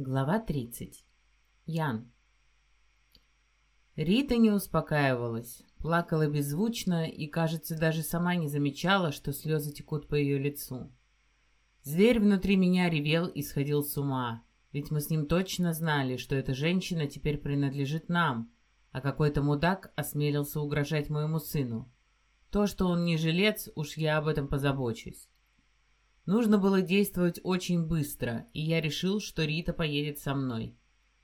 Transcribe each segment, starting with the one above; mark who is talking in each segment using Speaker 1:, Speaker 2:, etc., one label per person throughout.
Speaker 1: Глава 30. Ян. Рита не успокаивалась, плакала беззвучно и, кажется, даже сама не замечала, что слезы текут по ее лицу. Зверь внутри меня ревел и сходил с ума, ведь мы с ним точно знали, что эта женщина теперь принадлежит нам, а какой-то мудак осмелился угрожать моему сыну. То, что он не жилец, уж я об этом позабочусь. Нужно было действовать очень быстро, и я решил, что Рита поедет со мной.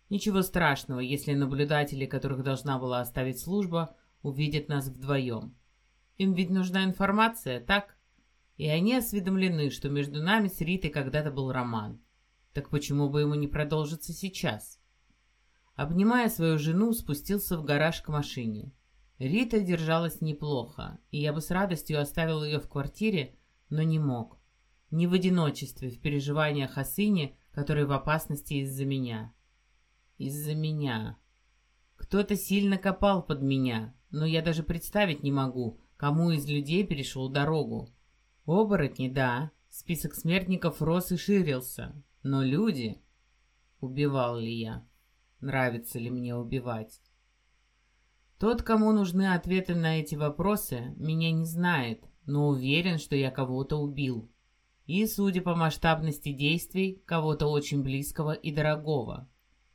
Speaker 1: Ничего страшного, если наблюдатели, которых должна была оставить служба, увидят нас вдвоем. Им ведь нужна информация, так? И они осведомлены, что между нами с Ритой когда-то был роман. Так почему бы ему не продолжиться сейчас? Обнимая свою жену, спустился в гараж к машине. Рита держалась неплохо, и я бы с радостью оставил ее в квартире, но не мог не в одиночестве, в переживаниях о сыне, который в опасности из-за меня. Из-за меня. Кто-то сильно копал под меня, но я даже представить не могу, кому из людей перешел дорогу. Оборотни, да, список смертников рос и ширился, но люди... Убивал ли я? Нравится ли мне убивать? Тот, кому нужны ответы на эти вопросы, меня не знает, но уверен, что я кого-то убил и, судя по масштабности действий, кого-то очень близкого и дорогого.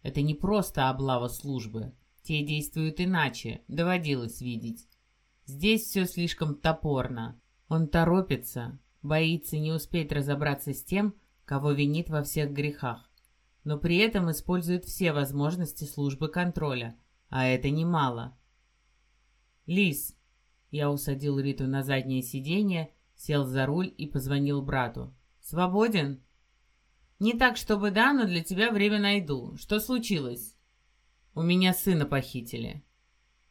Speaker 1: Это не просто облава службы. Те действуют иначе, доводилось видеть. Здесь все слишком топорно. Он торопится, боится не успеть разобраться с тем, кого винит во всех грехах. Но при этом использует все возможности службы контроля, а это немало. «Лис!» Я усадил Риту на заднее сиденье Сел за руль и позвонил брату. «Свободен?» «Не так, чтобы да, но для тебя время найду. Что случилось?» «У меня сына похитили».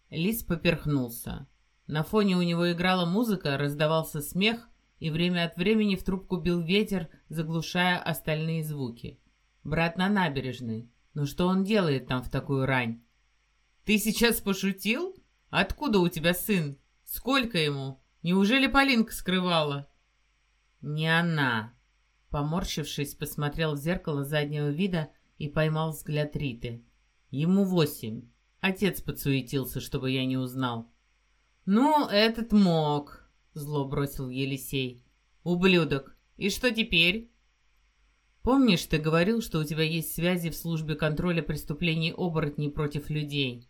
Speaker 1: Лис поперхнулся. На фоне у него играла музыка, раздавался смех, и время от времени в трубку бил ветер, заглушая остальные звуки. Брат на набережной. Ну что он делает там в такую рань? «Ты сейчас пошутил? Откуда у тебя сын? Сколько ему?» Неужели Полинка скрывала? Не она. Поморщившись, посмотрел в зеркало заднего вида и поймал взгляд Риты. Ему восемь. Отец подсуетился, чтобы я не узнал. «Ну, этот мог», — зло бросил Елисей. «Ублюдок. И что теперь?» «Помнишь, ты говорил, что у тебя есть связи в службе контроля преступлений оборотней против людей?»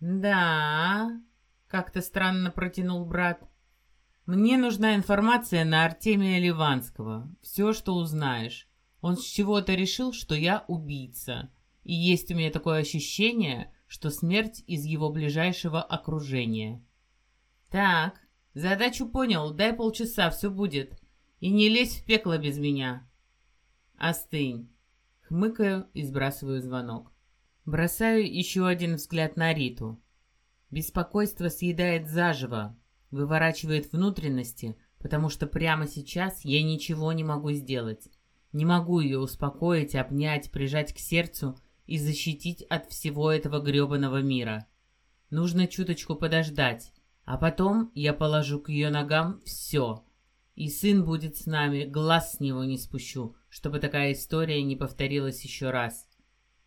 Speaker 1: «Да», — как-то странно протянул брат. Мне нужна информация на Артемия Ливанского. Все, что узнаешь. Он с чего-то решил, что я убийца. И есть у меня такое ощущение, что смерть из его ближайшего окружения. Так, задачу понял, дай полчаса, все будет. И не лезь в пекло без меня. Остынь. Хмыкаю и сбрасываю звонок. Бросаю еще один взгляд на Риту. Беспокойство съедает заживо, выворачивает внутренности, потому что прямо сейчас я ничего не могу сделать. Не могу ее успокоить, обнять, прижать к сердцу и защитить от всего этого гребаного мира. Нужно чуточку подождать, а потом я положу к ее ногам все. И сын будет с нами, глаз с него не спущу, чтобы такая история не повторилась еще раз.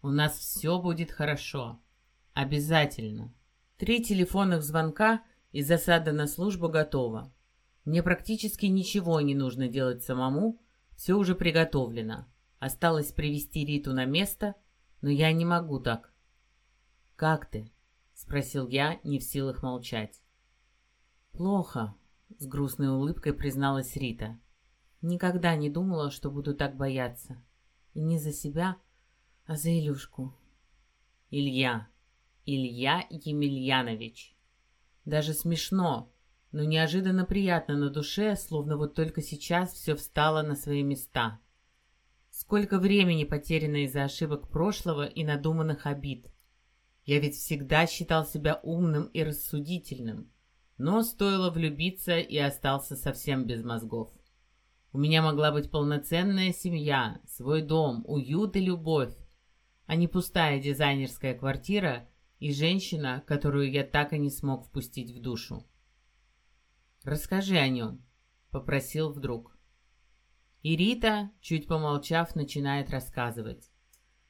Speaker 1: У нас все будет хорошо. Обязательно. Три телефонных звонка — и засада на службу готова. Мне практически ничего не нужно делать самому, все уже приготовлено. Осталось привести Риту на место, но я не могу так. «Как ты?» — спросил я, не в силах молчать. «Плохо», — с грустной улыбкой призналась Рита. «Никогда не думала, что буду так бояться. И не за себя, а за Илюшку». «Илья. Илья Емельянович». Даже смешно, но неожиданно приятно на душе, словно вот только сейчас все встало на свои места. Сколько времени потеряно из-за ошибок прошлого и надуманных обид. Я ведь всегда считал себя умным и рассудительным, но стоило влюбиться и остался совсем без мозгов. У меня могла быть полноценная семья, свой дом, уют и любовь, а не пустая дизайнерская квартира и женщина, которую я так и не смог впустить в душу. «Расскажи о нем», — попросил вдруг. И Рита, чуть помолчав, начинает рассказывать.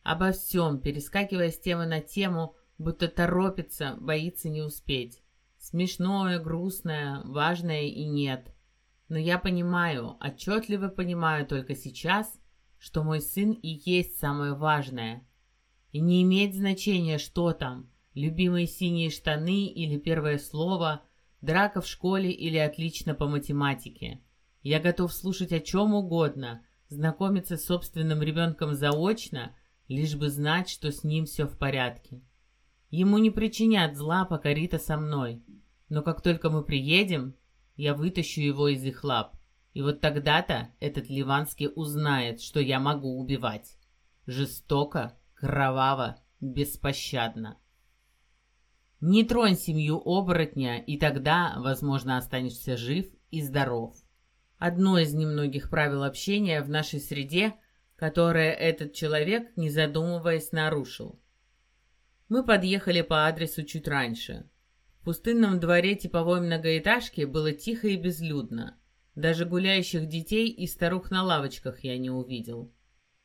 Speaker 1: Обо всем, перескакивая с темы на тему, будто торопится, боится не успеть. Смешное, грустное, важное и нет. Но я понимаю, отчетливо понимаю только сейчас, что мой сын и есть самое важное. И не имеет значения, что там, любимые синие штаны или первое слово, драка в школе или отлично по математике. Я готов слушать о чем угодно, знакомиться с собственным ребенком заочно, лишь бы знать, что с ним все в порядке. Ему не причинят зла, пока Рита со мной. Но как только мы приедем, я вытащу его из их лап. И вот тогда-то этот Ливанский узнает, что я могу убивать. Жестоко, кроваво, беспощадно. Не тронь семью оборотня, и тогда, возможно, останешься жив и здоров. Одно из немногих правил общения в нашей среде, которое этот человек, не задумываясь, нарушил. Мы подъехали по адресу чуть раньше. В пустынном дворе типовой многоэтажки было тихо и безлюдно. Даже гуляющих детей и старух на лавочках я не увидел.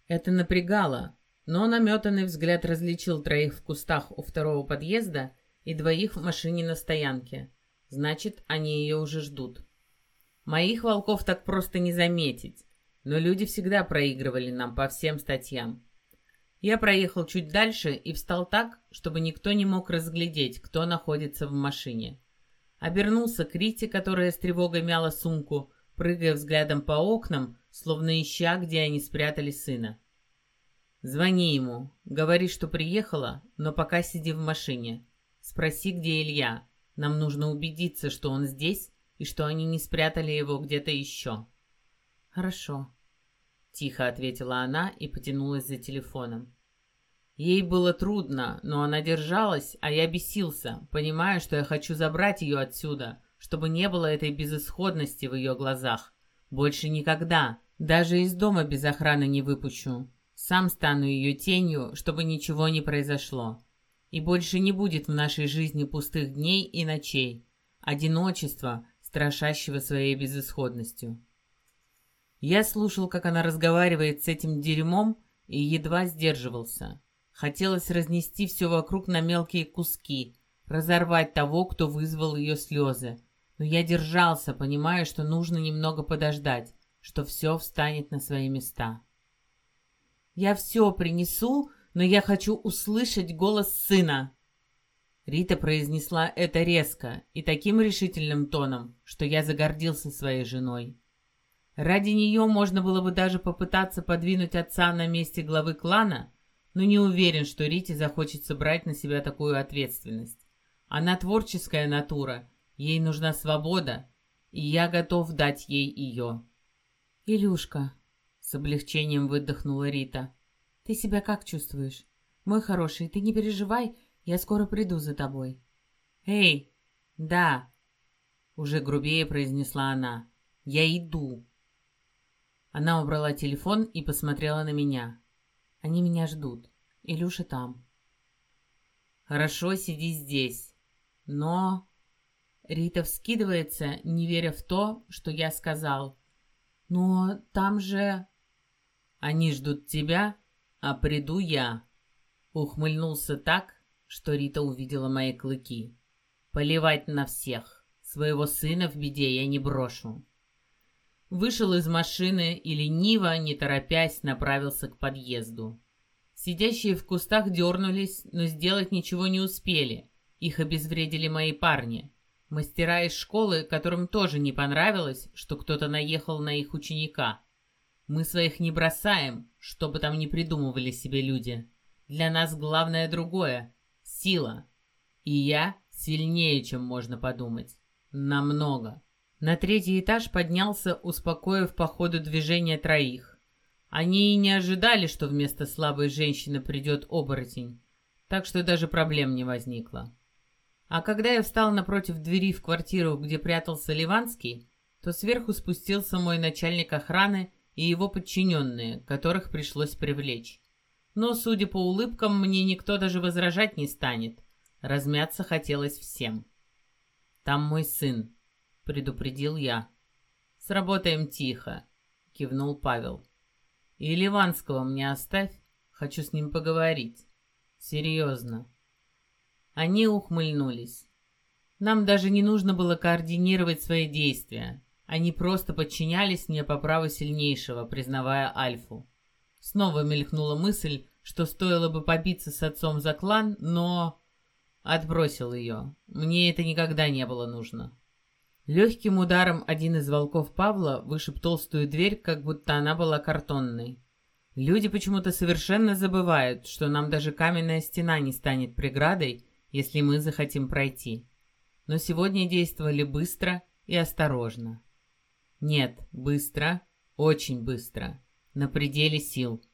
Speaker 1: Это напрягало, но наметанный взгляд различил троих в кустах у второго подъезда и двоих в машине на стоянке. Значит, они ее уже ждут. Моих волков так просто не заметить, но люди всегда проигрывали нам по всем статьям. Я проехал чуть дальше и встал так, чтобы никто не мог разглядеть, кто находится в машине. Обернулся к Рите, которая с тревогой мяла сумку, прыгая взглядом по окнам, словно ища, где они спрятали сына. «Звони ему, говори, что приехала, но пока сиди в машине. Спроси, где Илья. Нам нужно убедиться, что он здесь и что они не спрятали его где-то еще. «Хорошо», — тихо ответила она и потянулась за телефоном. Ей было трудно, но она держалась, а я бесился, понимая, что я хочу забрать ее отсюда, чтобы не было этой безысходности в ее глазах. Больше никогда, даже из дома без охраны не выпущу. Сам стану ее тенью, чтобы ничего не произошло. И больше не будет в нашей жизни пустых дней и ночей. Одиночество, страшащего своей безысходностью. Я слушал, как она разговаривает с этим дерьмом, и едва сдерживался. Хотелось разнести все вокруг на мелкие куски, разорвать того, кто вызвал ее слезы. Но я держался, понимая, что нужно немного подождать, что все встанет на свои места. «Я все принесу, но я хочу услышать голос сына», Рита произнесла это резко и таким решительным тоном, что я загордился своей женой. Ради нее можно было бы даже попытаться подвинуть отца на месте главы клана, но не уверен, что Рите захочется брать на себя такую ответственность. Она творческая натура, ей нужна свобода, и я готов дать ей ее. «Илюшка», — с облегчением выдохнула Рита, — «ты себя как чувствуешь? Мой хороший, ты не переживай, я скоро приду за тобой». «Эй, да!» — уже грубее произнесла она. «Я иду». Она убрала телефон и посмотрела на меня. «Они меня ждут. Илюша там». «Хорошо, сиди здесь. Но...» Рита вскидывается, не веря в то, что я сказал. «Но там же...» «Они ждут тебя, а приду я». Ухмыльнулся так, что Рита увидела мои клыки. Поливать на всех. Своего сына в беде я не брошу. Вышел из машины и лениво, не торопясь, направился к подъезду. Сидящие в кустах дернулись, но сделать ничего не успели. Их обезвредили мои парни. Мастера из школы, которым тоже не понравилось, что кто-то наехал на их ученика. Мы своих не бросаем, что бы там ни придумывали себе люди. Для нас главное другое сила. И я сильнее, чем можно подумать. Намного. На третий этаж поднялся, успокоив по ходу движения троих. Они и не ожидали, что вместо слабой женщины придет оборотень, так что даже проблем не возникло. А когда я встал напротив двери в квартиру, где прятался Ливанский, то сверху спустился мой начальник охраны и его подчиненные, которых пришлось привлечь. Но, судя по улыбкам, мне никто даже возражать не станет. Размяться хотелось всем. «Там мой сын», — предупредил я. «Сработаем тихо», — кивнул Павел. «И Ливанского мне оставь. Хочу с ним поговорить. Серьезно. Они ухмыльнулись. Нам даже не нужно было координировать свои действия. Они просто подчинялись мне по праву сильнейшего, признавая Альфу. Снова мелькнула мысль, что стоило бы побиться с отцом за клан, но... Отбросил ее. Мне это никогда не было нужно. Легким ударом один из волков Павла вышиб толстую дверь, как будто она была картонной. Люди почему-то совершенно забывают, что нам даже каменная стена не станет преградой, если мы захотим пройти. Но сегодня действовали быстро и осторожно. Нет, быстро, очень быстро, на пределе сил.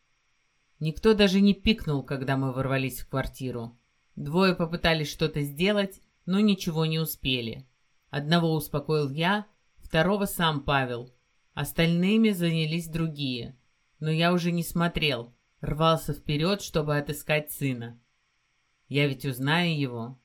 Speaker 1: Никто даже не пикнул, когда мы ворвались в квартиру. Двое попытались что-то сделать, но ничего не успели. Одного успокоил я, второго сам Павел. Остальными занялись другие. Но я уже не смотрел, рвался вперед, чтобы отыскать сына. Я ведь узнаю его.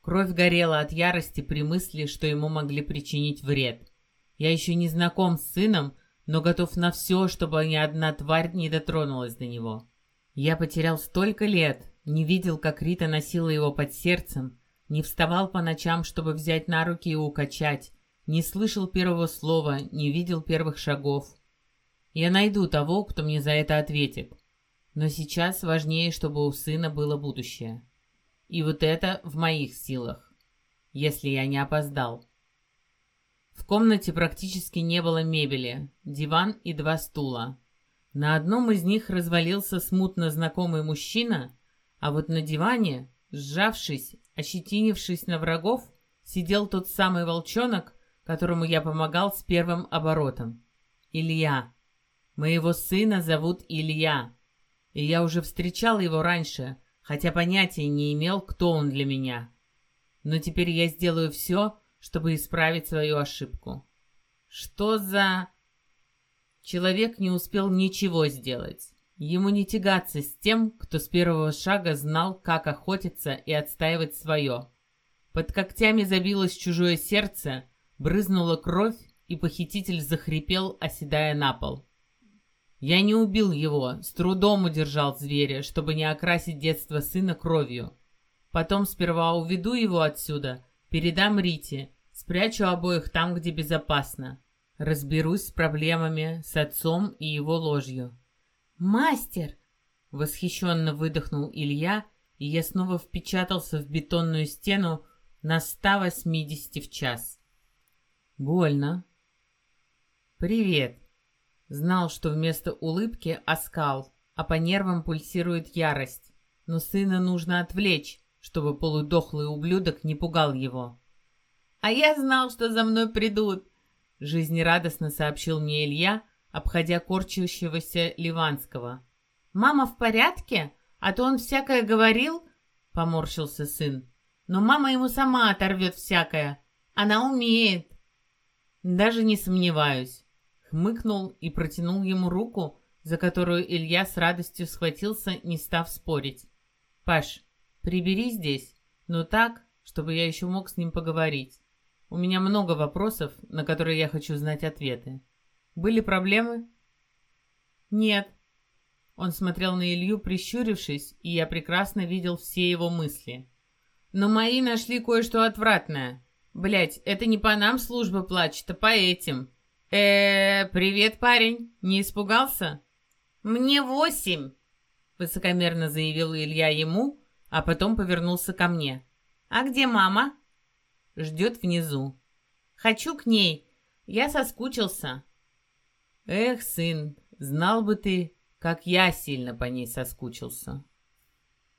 Speaker 1: Кровь горела от ярости при мысли, что ему могли причинить вред. Я еще не знаком с сыном, но готов на все, чтобы ни одна тварь не дотронулась до него. Я потерял столько лет, не видел, как Рита носила его под сердцем, не вставал по ночам, чтобы взять на руки и укачать, не слышал первого слова, не видел первых шагов. Я найду того, кто мне за это ответит. Но сейчас важнее, чтобы у сына было будущее. И вот это в моих силах, если я не опоздал. В комнате практически не было мебели, диван и два стула. На одном из них развалился смутно знакомый мужчина, а вот на диване, сжавшись, ощетинившись на врагов, сидел тот самый волчонок, которому я помогал с первым оборотом. Илья. Моего сына зовут Илья. И я уже встречал его раньше, хотя понятия не имел, кто он для меня. Но теперь я сделаю все, чтобы исправить свою ошибку. Что за... Человек не успел ничего сделать. Ему не тягаться с тем, кто с первого шага знал, как охотиться и отстаивать свое. Под когтями забилось чужое сердце, брызнула кровь, и похититель захрипел, оседая на пол. Я не убил его, с трудом удержал зверя, чтобы не окрасить детство сына кровью. Потом сперва уведу его отсюда, передам Рите, спрячу обоих там, где безопасно. Разберусь с проблемами, с отцом и его ложью. «Мастер!» — восхищенно выдохнул Илья, и я снова впечатался в бетонную стену на 180 в час. «Больно». «Привет!» Знал, что вместо улыбки оскал, а по нервам пульсирует ярость. Но сына нужно отвлечь, чтобы полудохлый ублюдок не пугал его. «А я знал, что за мной придут!» Жизнерадостно сообщил мне Илья, обходя корчащегося Ливанского. «Мама в порядке? А то он всякое говорил?» Поморщился сын. «Но мама ему сама оторвет всякое. Она умеет!» «Даже не сомневаюсь хмыкнул и протянул ему руку, за которую Илья с радостью схватился, не став спорить. «Паш, прибери здесь, но так, чтобы я еще мог с ним поговорить. У меня много вопросов, на которые я хочу знать ответы. Были проблемы?» «Нет». Он смотрел на Илью, прищурившись, и я прекрасно видел все его мысли. «Но мои нашли кое-что отвратное. Блять, это не по нам служба плачет, а по этим э привет, парень. Не испугался?» «Мне восемь», — высокомерно заявил Илья ему, а потом повернулся ко мне. «А где мама?» «Ждет внизу». «Хочу к ней. Я соскучился». «Эх, сын, знал бы ты, как я сильно по ней соскучился».